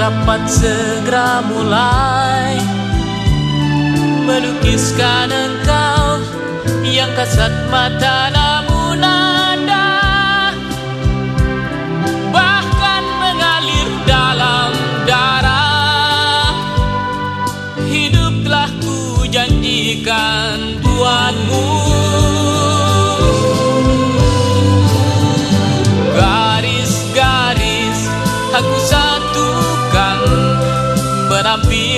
dapat segera mulai. Melukiskan engkau Yang kasat mata namun ada. Bahkan mengalir dalam darah. Hidup telah ku janjikan buatmu aku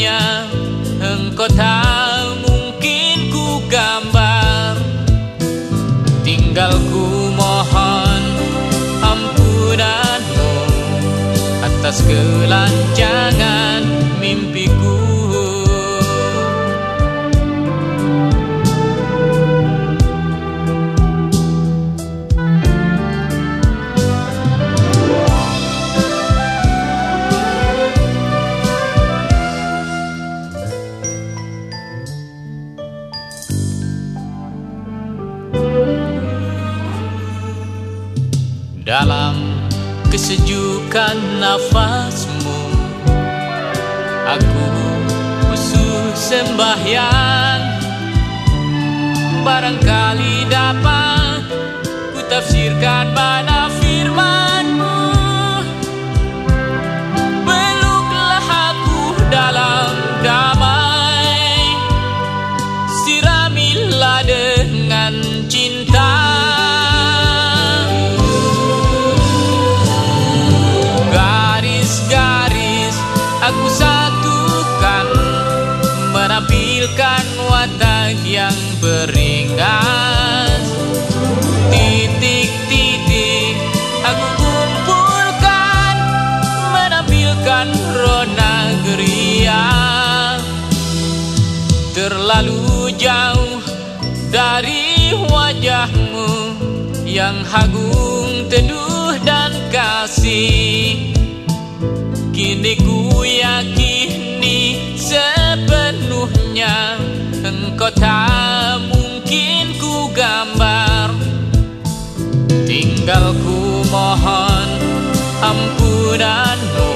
sepenuhnya Engkau tak mungkin ku gambar. Tinggal ku mohon ampunanmu Atas kelancangan mimpiku Dalam kesejukan nafasmu. Aku khusus sembahyang. Barangkali dapat ku tafsirkan mana firmanmu. Peluklah aku dalam damai. Siramilah dengan cinta aku satukan Menampilkan watak yang beringas. Titik-titik aku kumpulkan Menampilkan rona geria. Terlalu jauh dari wajahmu Yang hagung, teduh dan kasih Kini ku yakini sepenuhnya Engkau tak mungkin ku gambar. Tinggal ku mohon ampunanmu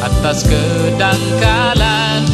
Atas kedangkalan